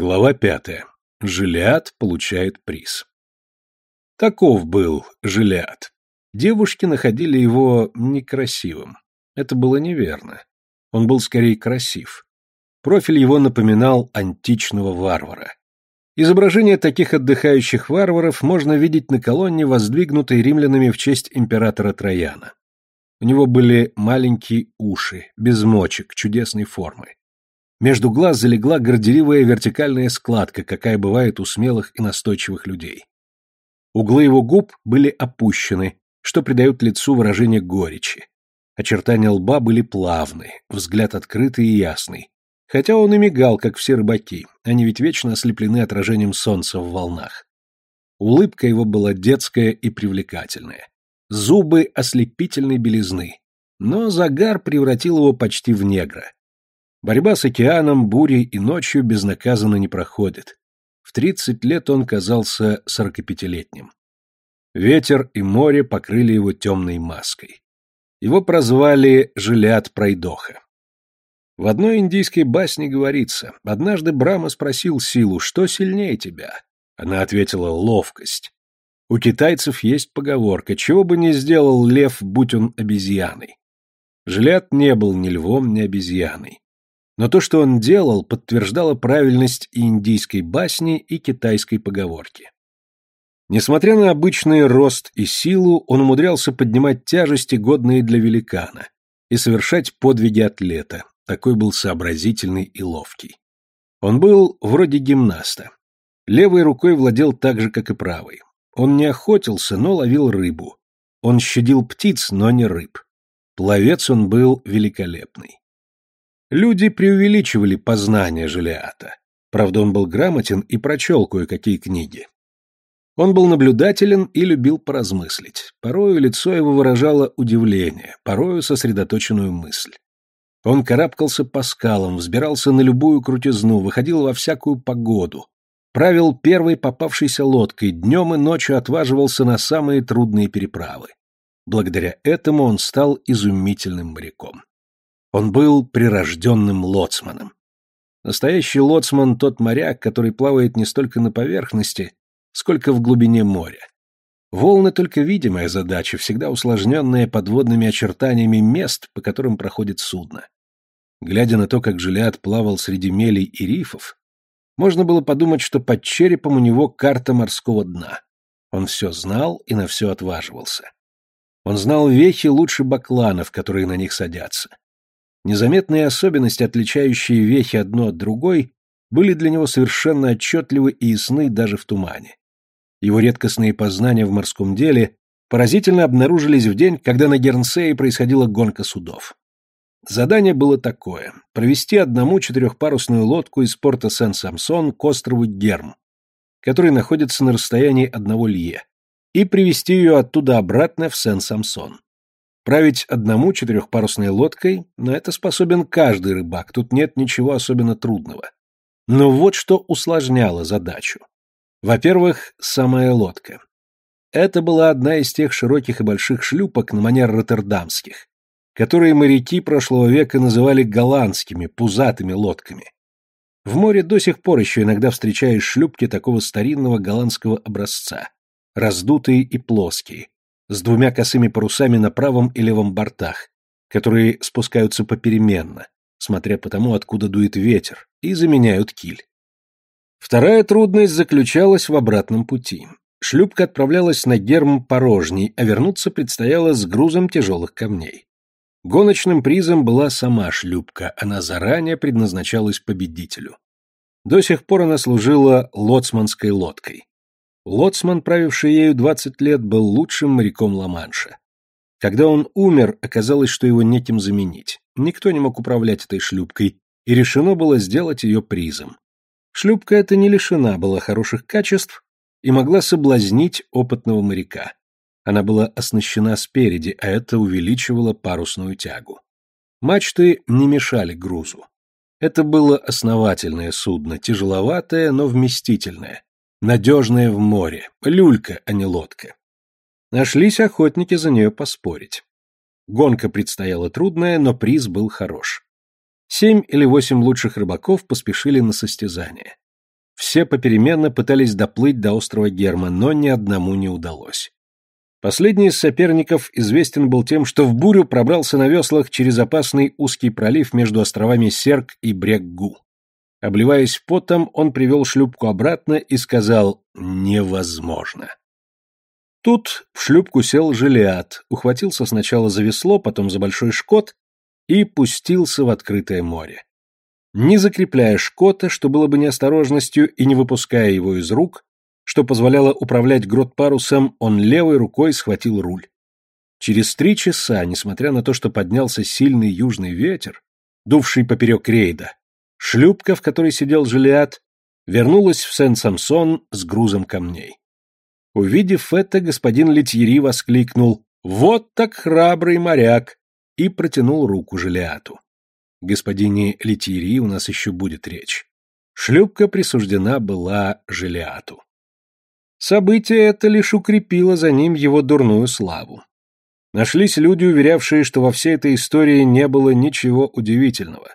Глава пятая. Жилиад получает приз. Таков был Жилиад. Девушки находили его некрасивым. Это было неверно. Он был скорее красив. Профиль его напоминал античного варвара. Изображение таких отдыхающих варваров можно видеть на колонне, воздвигнутой римлянами в честь императора Трояна. У него были маленькие уши, без мочек, чудесной формы. Между глаз залегла горделивая вертикальная складка, какая бывает у смелых и настойчивых людей. Углы его губ были опущены, что придает лицу выражение горечи. Очертания лба были плавны, взгляд открытый и ясный. Хотя он и мигал, как все рыбаки, они ведь вечно ослеплены отражением солнца в волнах. Улыбка его была детская и привлекательная. Зубы ослепительной белизны. Но загар превратил его почти в негра. Борьба с океаном, бурей и ночью безнаказанно не проходит. В тридцать лет он казался сорокапятилетним. Ветер и море покрыли его темной маской. Его прозвали Жилят Пройдоха. В одной индийской басне говорится, однажды Брама спросил Силу, что сильнее тебя? Она ответила, ловкость. У китайцев есть поговорка, чего бы ни сделал лев, будь он обезьяной. Жилят не был ни львом, ни обезьяной. Но то, что он делал, подтверждало правильность и индийской басни, и китайской поговорки. Несмотря на обычный рост и силу, он умудрялся поднимать тяжести, годные для великана, и совершать подвиги атлета, такой был сообразительный и ловкий. Он был вроде гимнаста. Левой рукой владел так же, как и правой. Он не охотился, но ловил рыбу. Он щадил птиц, но не рыб. Пловец он был великолепный. Люди преувеличивали познания Желиата. Правда, он был грамотен и прочел кое-какие книги. Он был наблюдателен и любил поразмыслить. Порою лицо его выражало удивление, порою сосредоточенную мысль. Он карабкался по скалам, взбирался на любую крутизну, выходил во всякую погоду, правил первой попавшейся лодкой, днем и ночью отваживался на самые трудные переправы. Благодаря этому он стал изумительным моряком. Он был прирожденным лоцманом. Настоящий лоцман — тот моряк, который плавает не столько на поверхности, сколько в глубине моря. Волны — только видимая задача, всегда усложненная подводными очертаниями мест, по которым проходит судно. Глядя на то, как Жилиад плавал среди мелей и рифов, можно было подумать, что под черепом у него карта морского дна. Он все знал и на все отваживался. Он знал вехи лучше бакланов, которые на них садятся. Незаметные особенности, отличающие вехи одно от другой, были для него совершенно отчетливы и ясны даже в тумане. Его редкостные познания в морском деле поразительно обнаружились в день, когда на Гернсее происходила гонка судов. Задание было такое – провести одному четырехпарусную лодку из порта Сен-Самсон к острову Герм, который находится на расстоянии одного лье, и привести ее оттуда обратно в Сен-Самсон. Править одному четырехпарусной лодкой, на это способен каждый рыбак, тут нет ничего особенно трудного. Но вот что усложняло задачу. Во-первых, самая лодка. Это была одна из тех широких и больших шлюпок на манер роттердамских, которые моряки прошлого века называли голландскими, пузатыми лодками. В море до сих пор еще иногда встречаешь шлюпки такого старинного голландского образца, раздутые и плоские, с двумя косыми парусами на правом и левом бортах, которые спускаются попеременно, смотря по тому, откуда дует ветер, и заменяют киль. Вторая трудность заключалась в обратном пути. Шлюпка отправлялась на герм порожней, а вернуться предстояло с грузом тяжелых камней. Гоночным призом была сама шлюпка, она заранее предназначалась победителю. До сих пор она служила лоцманской лодкой. Лоцман, правивший ею 20 лет, был лучшим моряком Ла-Манша. Когда он умер, оказалось, что его неким заменить. Никто не мог управлять этой шлюпкой, и решено было сделать ее призом. Шлюпка эта не лишена была хороших качеств и могла соблазнить опытного моряка. Она была оснащена спереди, а это увеличивало парусную тягу. Мачты не мешали грузу. Это было основательное судно, тяжеловатое, но вместительное, Надежная в море. Люлька, а не лодка. Нашлись охотники за нее поспорить. Гонка предстояла трудная, но приз был хорош. Семь или восемь лучших рыбаков поспешили на состязание. Все попеременно пытались доплыть до острова Герма, но ни одному не удалось. Последний из соперников известен был тем, что в бурю пробрался на веслах через опасный узкий пролив между островами Серк и Бреггу. Обливаясь потом, он привел шлюпку обратно и сказал «невозможно». Тут в шлюпку сел Желиад, ухватился сначала за весло, потом за большой шкот и пустился в открытое море. Не закрепляя шкота, что было бы неосторожностью, и не выпуская его из рук, что позволяло управлять грот-парусом, он левой рукой схватил руль. Через три часа, несмотря на то, что поднялся сильный южный ветер, дувший поперек рейда, шлюпка, в которой сидел Желиад, вернулась в Сен-Самсон с грузом камней. Увидев это, господин Летьери воскликнул «Вот так храбрый моряк!» и протянул руку Желиату. Господине Летьери у нас еще будет речь. Шлюпка присуждена была Желиату. Событие это лишь укрепило за ним его дурную славу. Нашлись люди, уверявшие, что во всей этой истории не было ничего удивительного.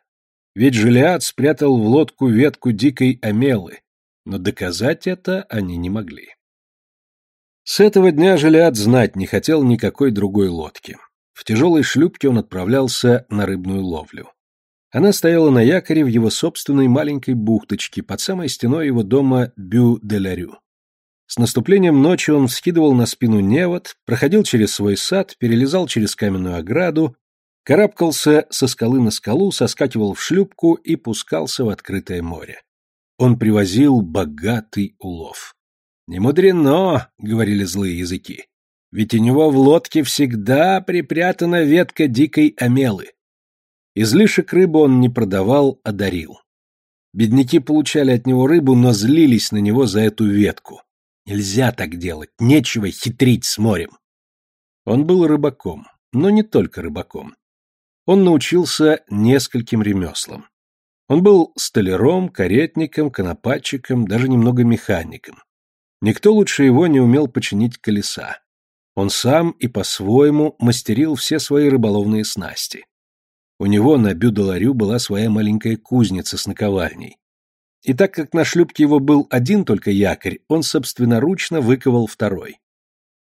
Ведь Желиад спрятал в лодку ветку дикой амелы, но доказать это они не могли. С этого дня Желиад знать не хотел никакой другой лодки. В тяжелой шлюпке он отправлялся на рыбную ловлю. Она стояла на якоре в его собственной маленькой бухточке под самой стеной его дома Бю-де-Ларю. С наступлением ночи он вскидывал на спину невод, проходил через свой сад, перелезал через каменную ограду, карабкался со скалы на скалу, соскакивал в шлюпку и пускался в открытое море. Он привозил богатый улов. «Не мудрено», — говорили злые языки, — «ведь у него в лодке всегда припрятана ветка дикой амелы». Излишек рыбы он не продавал, а дарил. Бедняки получали от него рыбу, но злились на него за эту ветку. Нельзя так делать, нечего хитрить с морем. Он был рыбаком, но не только рыбаком. Он научился нескольким ремеслам. Он был столяром, каретником, конопатчиком, даже немного механиком. Никто лучше его не умел починить колеса. Он сам и по-своему мастерил все свои рыболовные снасти. У него на Бюдаларю была своя маленькая кузница с наковальней. И так как на шлюпке его был один только якорь, он собственноручно выковал второй.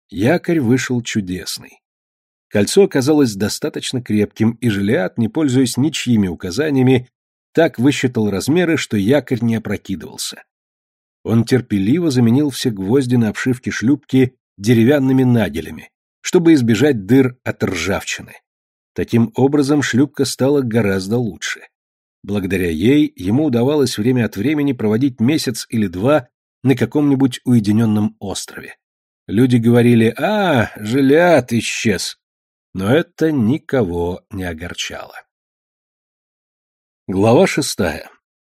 Якорь вышел чудесный. Кольцо оказалось достаточно крепким, и Желиад, не пользуясь ничьими указаниями, так высчитал размеры, что якорь не опрокидывался. Он терпеливо заменил все гвозди на обшивке шлюпки деревянными нагелями, чтобы избежать дыр от ржавчины. Таким образом, шлюпка стала гораздо лучше. Благодаря ей ему удавалось время от времени проводить месяц или два на каком-нибудь уединенном острове. Люди говорили «А, Желят исчез!» Но это никого не огорчало. Глава шестая.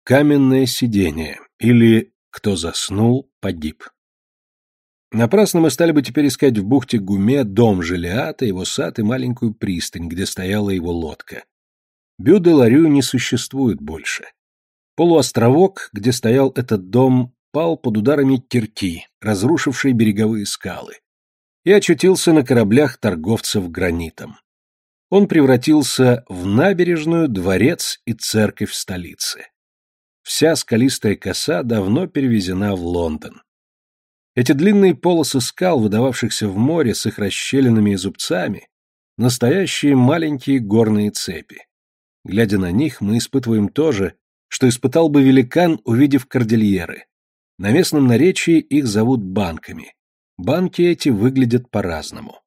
Каменное сидение, или «Кто заснул, погиб». Напрасно мы стали бы теперь искать в бухте Гуме дом Желиата, его сад и маленькую пристань, где стояла его лодка. Бю-де-Ларю не существует больше. Полуостровок, где стоял этот дом, пал под ударами кирки, разрушившей береговые скалы, и очутился на кораблях торговцев гранитом. Он превратился в набережную, дворец и церковь столицы. Вся скалистая коса давно перевезена в Лондон. Эти длинные полосы скал, выдававшихся в море с их расщелинами и зубцами, настоящие маленькие горные цепи. Глядя на них, мы испытываем то же, что испытал бы великан, увидев кордильеры. На местном наречии их зовут банками. Банки эти выглядят по-разному.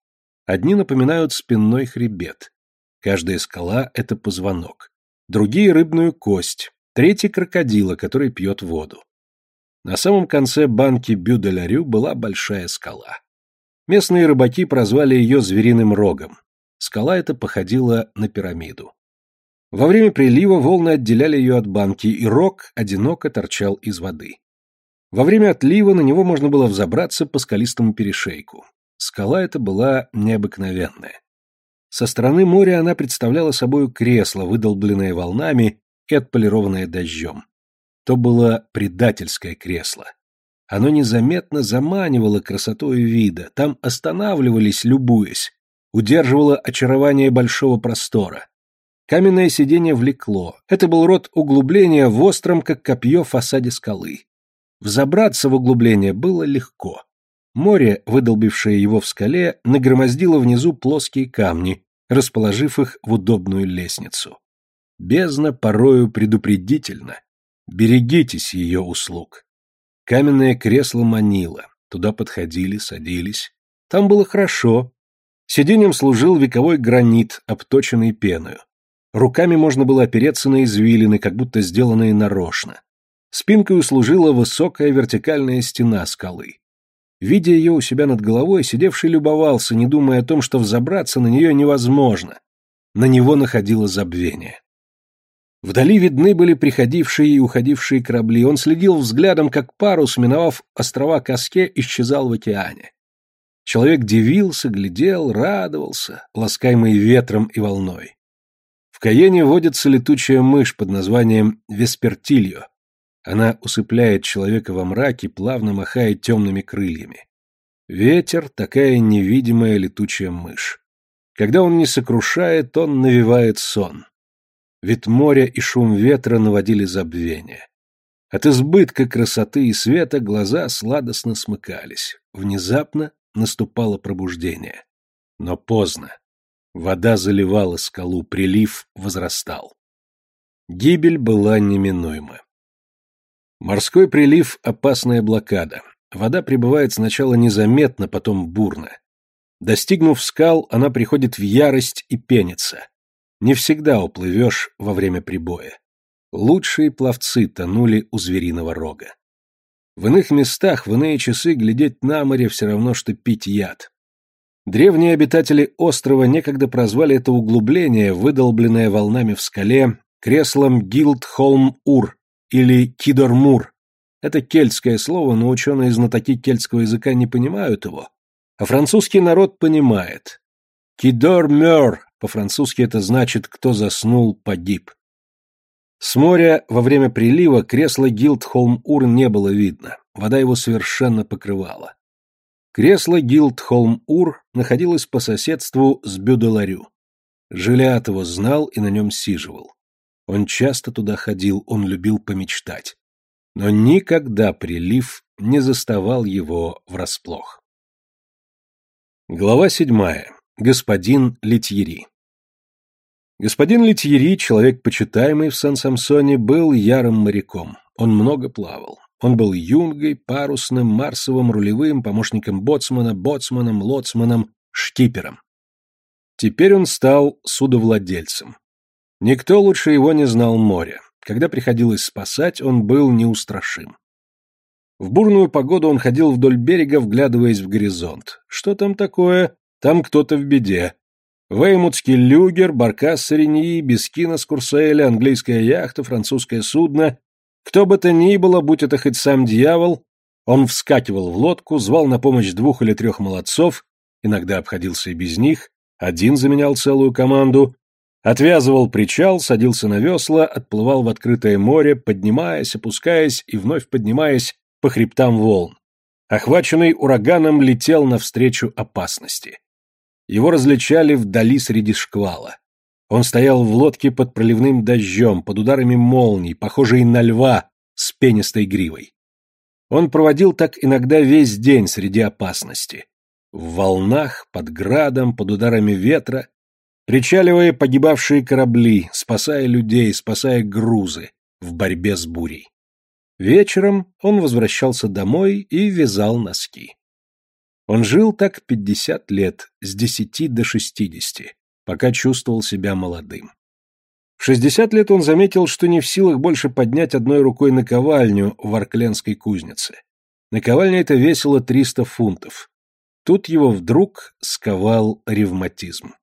Одни напоминают спинной хребет. Каждая скала — это позвонок. Другие — рыбную кость. Третий — крокодила, который пьет воду. На самом конце банки Бю-де-Ларю была большая скала. Местные рыбаки прозвали ее звериным рогом. Скала эта походила на пирамиду. Во время прилива волны отделяли ее от банки, и рог одиноко торчал из воды. Во время отлива на него можно было взобраться по скалистому перешейку. Скала эта была необыкновенная. Со стороны моря она представляла собой кресло, выдолбленное волнами и отполированное дождем. То было предательское кресло. Оно незаметно заманивало красотой вида, там останавливались, любуясь, удерживало очарование большого простора. Каменное сиденье влекло. Это был род углубления в остром, как копье, фасаде скалы. Взобраться в углубление было легко. Море, выдолбившее его в скале, нагромоздило внизу плоские камни, расположив их в удобную лестницу. Бездна порою предупредительно. Берегитесь ее услуг. Каменное кресло манило. Туда подходили, садились. Там было хорошо. Сиденьем служил вековой гранит, обточенный пеною. Руками можно было опереться на извилины, как будто сделанные нарочно. Спинкой услужила высокая вертикальная стена скалы. Видя ее у себя над головой, сидевший любовался, не думая о том, что взобраться на нее невозможно. На него находило забвение. Вдали видны были приходившие и уходившие корабли. Он следил взглядом, как парус, миновав острова Каске, исчезал в океане. Человек дивился, глядел, радовался, ласкаемый ветром и волной. В Каене водится летучая мышь под названием веспертильо. Она усыпляет человека во мраке, плавно махая темными крыльями. Ветер — такая невидимая летучая мышь. Когда он не сокрушает, он навевает сон. Вид моря и шум ветра наводили забвение. От избытка красоты и света глаза сладостно смыкались. Внезапно наступало пробуждение. Но поздно. Вода заливала скалу, прилив возрастал. Гибель была неминуема. Морской прилив – опасная блокада. Вода прибывает сначала незаметно, потом бурно. Достигнув скал, она приходит в ярость и пенится. Не всегда уплывешь во время прибоя. Лучшие пловцы тонули у звериного рога. В иных местах в иные часы глядеть на море все равно, что пить яд. Древние обитатели острова некогда прозвали это углубление, выдолбленное волнами в скале, креслом Гилдхолм-Ур или Кидормур. Это кельтское слово, но ученые-знатоки кельтского языка не понимают его, а французский народ понимает. Кидор-мёр по-французски это значит «кто заснул, погиб». С моря во время прилива кресло Гилдхолм-Ур не было видно, вода его совершенно покрывала. Кресло Гилдхолм-Ур находилось по соседству с Бюделарю. Жилят его знал и на нем сиживал. Он часто туда ходил, он любил помечтать. Но никогда прилив не заставал его врасплох. Глава седьмая. Господин Литьери. Господин Литьери, человек почитаемый в Сан-Самсоне, был ярым моряком. Он много плавал. Он был юнгой, парусным, марсовым, рулевым, помощником боцмана, боцманом, лоцманом, штипером. Теперь он стал судовладельцем. Никто лучше его не знал моря. Когда приходилось спасать, он был неустрашим. В бурную погоду он ходил вдоль берега, вглядываясь в горизонт. Что там такое? Там кто-то в беде. Веймутский люгер, баркас Сареньи, Бескина с Курсейля, английская яхта, французское судно. Кто бы то ни было, будь это хоть сам дьявол, он вскакивал в лодку, звал на помощь двух или трех молодцов, иногда обходился и без них, один заменял целую команду, отвязывал причал, садился на весла, отплывал в открытое море, поднимаясь, опускаясь и вновь поднимаясь по хребтам волн. Охваченный ураганом летел навстречу опасности. Его различали вдали среди шквала. Он стоял в лодке под проливным дождем, под ударами молний, похожий на льва с пенистой гривой. Он проводил так иногда весь день среди опасности. В волнах, под градом, под ударами ветра, причаливая погибавшие корабли, спасая людей, спасая грузы в борьбе с бурей. Вечером он возвращался домой и вязал носки. Он жил так пятьдесят лет, с десяти до шестидесяти, пока чувствовал себя молодым. В шестьдесят лет он заметил, что не в силах больше поднять одной рукой наковальню в Аркленской кузнице. Наковальня эта весила триста фунтов. Тут его вдруг сковал ревматизм.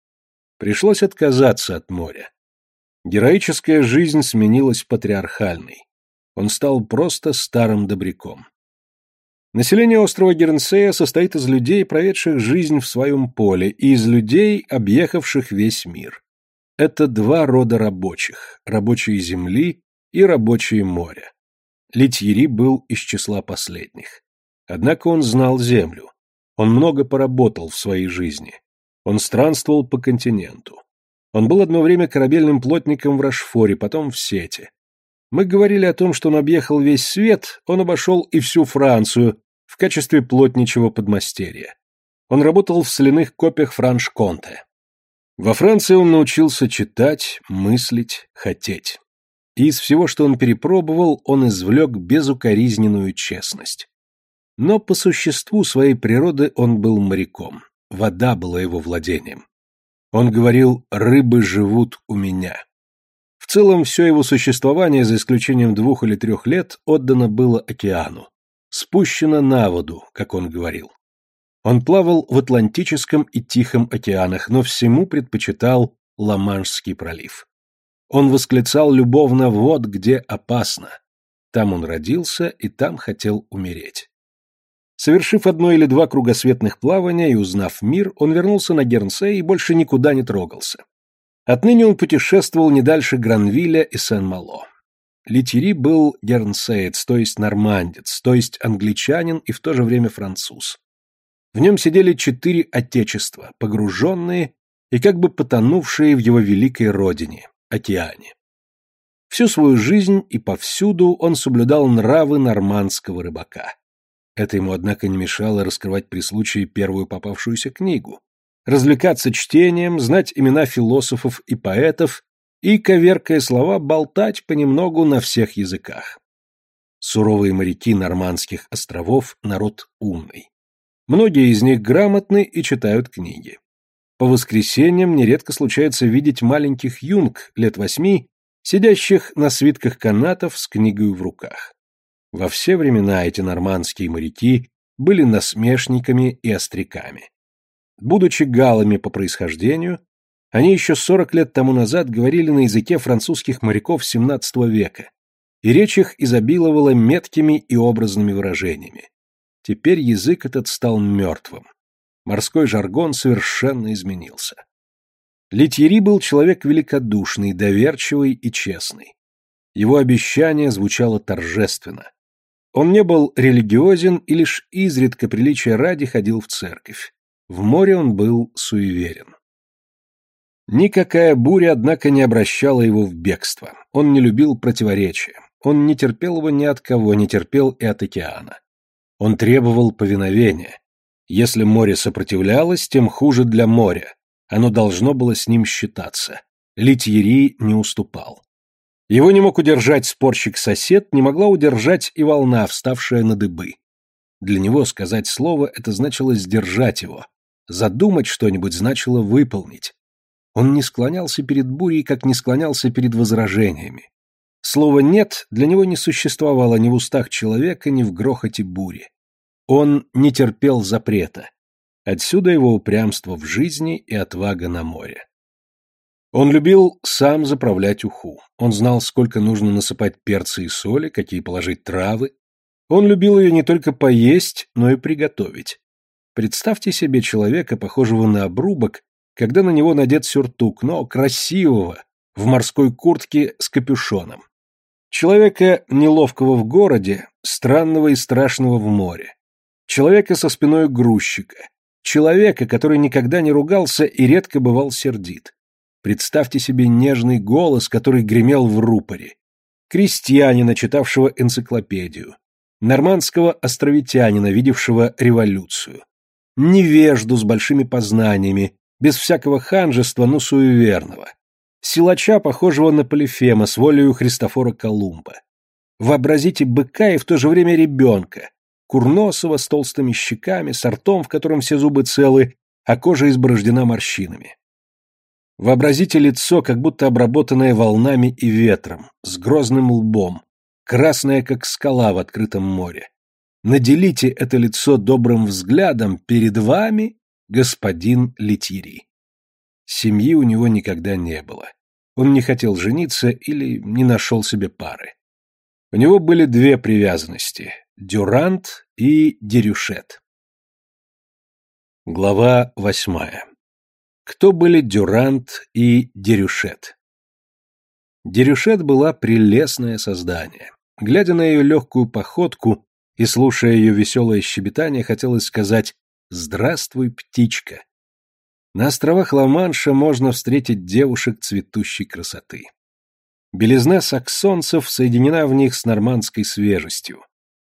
Пришлось отказаться от моря. Героическая жизнь сменилась патриархальной. Он стал просто старым добряком. Население острова Гернсея состоит из людей, проведших жизнь в своем поле, и из людей, объехавших весь мир. Это два рода рабочих – рабочие земли и рабочие моря. Литьери был из числа последних. Однако он знал землю. Он много поработал в своей жизни. Он странствовал по континенту. Он был одно время корабельным плотником в Рашфоре, потом в Сете. Мы говорили о том, что он объехал весь свет, он обошел и всю Францию в качестве плотничего подмастерья. Он работал в соляных копиях Франш-Конте. Во Франции он научился читать, мыслить, хотеть. И из всего, что он перепробовал, он извлек безукоризненную честность. Но по существу своей природы он был моряком. Вода была его владением. Он говорил «рыбы живут у меня». В целом, все его существование, за исключением двух или трех лет, отдано было океану. Спущено на воду, как он говорил. Он плавал в Атлантическом и Тихом океанах, но всему предпочитал Ла-Маншский пролив. Он восклицал любовно «вот где опасно». Там он родился и там хотел умереть. Совершив одно или два кругосветных плавания и узнав мир, он вернулся на Гернсей и больше никуда не трогался. Отныне он путешествовал не дальше Гранвилля и Сен-Мало. Литери был гернсеец, то есть нормандец, то есть англичанин и в то же время француз. В нем сидели четыре отечества, погруженные и как бы потонувшие в его великой родине – океане. Всю свою жизнь и повсюду он соблюдал нравы нормандского рыбака. Это ему, однако, не мешало раскрывать при случае первую попавшуюся книгу, развлекаться чтением, знать имена философов и поэтов и, коверкая слова, болтать понемногу на всех языках. Суровые моряки нормандских островов – народ умный. Многие из них грамотны и читают книги. По воскресеньям нередко случается видеть маленьких юнг лет восьми, сидящих на свитках канатов с книгой в руках. Во все времена эти нормандские моряки были насмешниками и остряками. Будучи галами по происхождению, они еще сорок лет тому назад говорили на языке французских моряков XVII века, и речь их изобиловала меткими и образными выражениями. Теперь язык этот стал мертвым. Морской жаргон совершенно изменился. Литьери был человек великодушный, доверчивый и честный. Его обещание звучало торжественно. Он не был религиозен и лишь изредка приличия ради ходил в церковь. В море он был суеверен. Никакая буря, однако, не обращала его в бегство. Он не любил противоречия. Он не терпел его ни от кого, не терпел и от океана. Он требовал повиновения. Если море сопротивлялось, тем хуже для моря. Оно должно было с ним считаться. Литьери не уступал. Его не мог удержать спорщик-сосед, не могла удержать и волна, вставшая на дыбы. Для него сказать слово — это значило сдержать его. Задумать что-нибудь значило выполнить. Он не склонялся перед бурей, как не склонялся перед возражениями. Слово «нет» для него не существовало ни в устах человека, ни в грохоте бури. Он не терпел запрета. Отсюда его упрямство в жизни и отвага на море. Он любил сам заправлять уху. Он знал, сколько нужно насыпать перца и соли, какие положить травы. Он любил ее не только поесть, но и приготовить. Представьте себе человека, похожего на обрубок, когда на него надет сюртук, но красивого, в морской куртке с капюшоном. Человека, неловкого в городе, странного и страшного в море человека со спиной грузчика, человека, который никогда не ругался и редко бывал сердит. Представьте себе нежный голос, который гремел в рупоре, крестьянина, читавшего энциклопедию, нормандского островитянина, видевшего революцию, невежду с большими познаниями, без всякого ханжества, но суеверного, силача, похожего на Полифема с волею Христофора Колумба. Вообразите быка и в то же время ребенка, курносого, с толстыми щеками, с ртом, в котором все зубы целы, а кожа изборождена морщинами. Вообразите лицо, как будто обработанное волнами и ветром, с грозным лбом, красное, как скала в открытом море. Наделите это лицо добрым взглядом, перед вами господин Литири. Семьи у него никогда не было. Он не хотел жениться или не нашел себе пары. У него были две привязанности Дюрант и Дерюшет. Глава восьмая. Кто были Дюрант и Дерюшет? Дерюшет была прелестное создание. Глядя на ее легкую походку и слушая ее веселое щебетание, хотелось сказать «Здравствуй, птичка». На островах Ла-Манша можно встретить девушек цветущей красоты. Белизна саксонцев соединена в них с нормандской свежестью.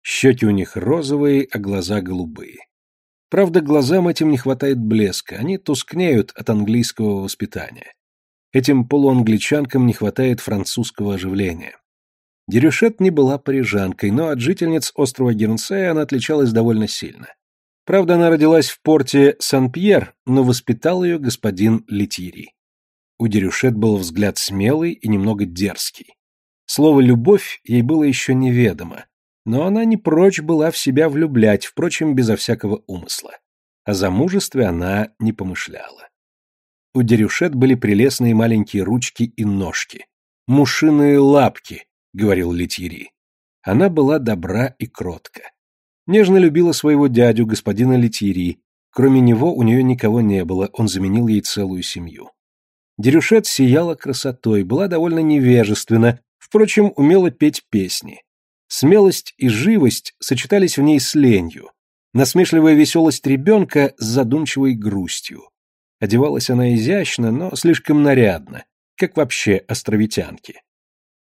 Щеки у них розовые, а глаза голубые. Правда, глазам этим не хватает блеска, они тускнеют от английского воспитания. Этим полуангличанкам не хватает французского оживления. Дерюшет не была парижанкой, но от жительниц острова Гернсея она отличалась довольно сильно. Правда, она родилась в порте Сан-Пьер, но воспитал ее господин Летири. У Дерюшет был взгляд смелый и немного дерзкий. Слово «любовь» ей было еще неведомо, но она не прочь была в себя влюблять, впрочем, безо всякого умысла. О замужестве она не помышляла. У Дерюшет были прелестные маленькие ручки и ножки. «Мушиные лапки», — говорил Летьери. Она была добра и кротка. Нежно любила своего дядю, господина Летьери. Кроме него у нее никого не было, он заменил ей целую семью. Дерюшет сияла красотой, была довольно невежественна, впрочем, умела петь песни. Смелость и живость сочетались в ней с ленью. Насмешливая веселость ребенка с задумчивой грустью. Одевалась она изящно, но слишком нарядно, как вообще островитянки.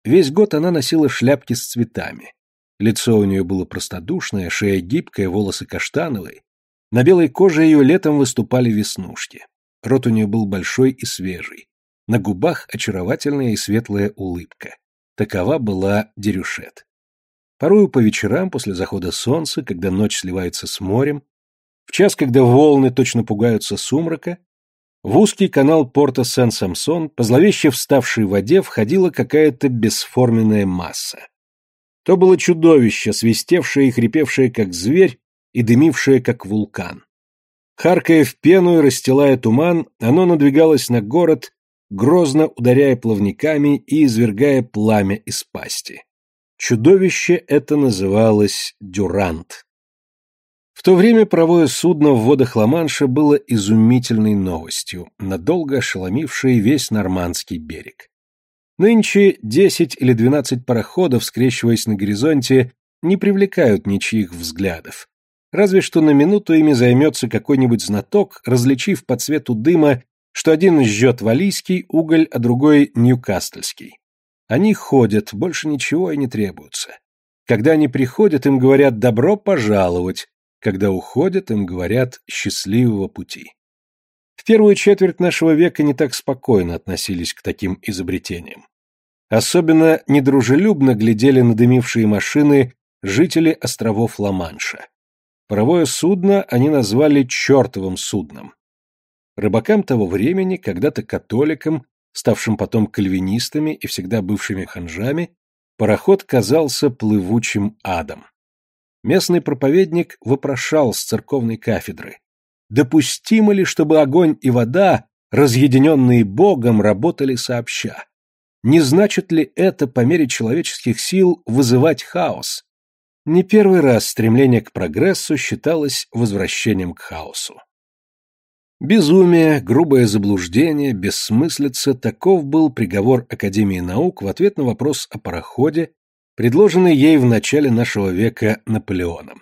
Весь год она носила шляпки с цветами. Лицо у нее было простодушное, шея гибкая, волосы каштановые. На белой коже ее летом выступали веснушки. Рот у нее был большой и свежий. На губах очаровательная и светлая улыбка. Такова была Дерюшет. Порою по вечерам, после захода солнца, когда ночь сливается с морем, в час, когда волны точно пугаются сумрака, в узкий канал порта Сен-Самсон, по зловеще вставшей воде, входила какая-то бесформенная масса. То было чудовище, свистевшее и хрипевшее, как зверь, и дымившее, как вулкан. Харкая в пену и расстилая туман, оно надвигалось на город, грозно ударяя плавниками и извергая пламя из пасти. Чудовище это называлось Дюрант. В то время паровое судно в водах Ла-Манша было изумительной новостью, надолго ошеломившей весь нормандский берег. Нынче десять или двенадцать пароходов, скрещиваясь на горизонте, не привлекают ничьих взглядов. Разве что на минуту ими займется какой-нибудь знаток, различив по цвету дыма, что один жжет валийский уголь, а другой ньюкастельский. Они ходят, больше ничего и не требуется. Когда они приходят, им говорят «добро пожаловать», когда уходят, им говорят «счастливого пути». В первую четверть нашего века не так спокойно относились к таким изобретениям. Особенно недружелюбно глядели на дымившие машины жители островов Ла-Манша. Паровое судно они назвали «чертовым судном». Рыбакам того времени, когда-то католикам, ставшим потом кальвинистами и всегда бывшими ханжами, пароход казался плывучим адом. Местный проповедник вопрошал с церковной кафедры. Допустимо ли, чтобы огонь и вода, разъединенные Богом, работали сообща? Не значит ли это по мере человеческих сил вызывать хаос? Не первый раз стремление к прогрессу считалось возвращением к хаосу. Безумие, грубое заблуждение, бессмыслица – таков был приговор Академии наук в ответ на вопрос о пароходе, предложенный ей в начале нашего века Наполеоном.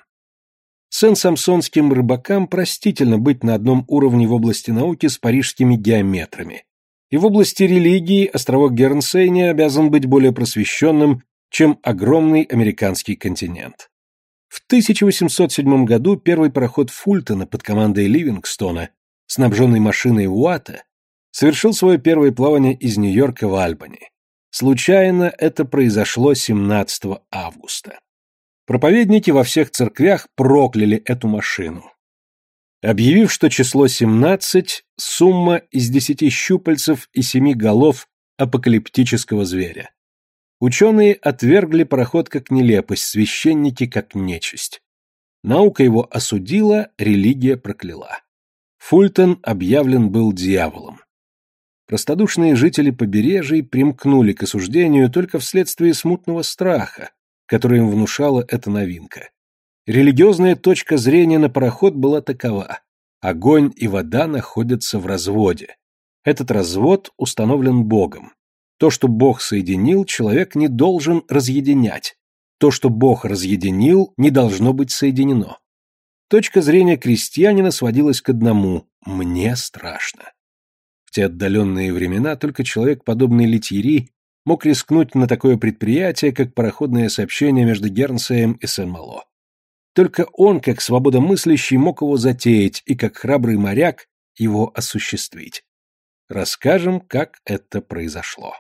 Сен-Самсонским рыбакам простительно быть на одном уровне в области науки с парижскими геометрами. И в области религии островок Гернсей не обязан быть более просвещенным, чем огромный американский континент. В 1807 году первый пароход Фултона под командой Ливингстона, снабженный машиной Уатта, совершил свое первое плавание из Нью-Йорка в Альбани. Случайно это произошло 17 августа. Проповедники во всех церквях прокляли эту машину. Объявив, что число 17 – сумма из десяти щупальцев и семи голов апокалиптического зверя. Ученые отвергли пароход как нелепость, священники как нечисть. Наука его осудила, религия прокляла. Фультон объявлен был дьяволом. Простодушные жители побережий примкнули к осуждению только вследствие смутного страха, который им внушала эта новинка. Религиозная точка зрения на пароход была такова. Огонь и вода находятся в разводе. Этот развод установлен Богом. То, что Бог соединил, человек не должен разъединять. То, что Бог разъединил, не должно быть соединено. Точка зрения крестьянина сводилась к одному – «мне страшно» те отдаленные времена только человек, подобный Литьери, мог рискнуть на такое предприятие, как пароходное сообщение между Гернсеем и Сен-Мало. Только он, как свободомыслящий, мог его затеять и, как храбрый моряк, его осуществить. Расскажем, как это произошло.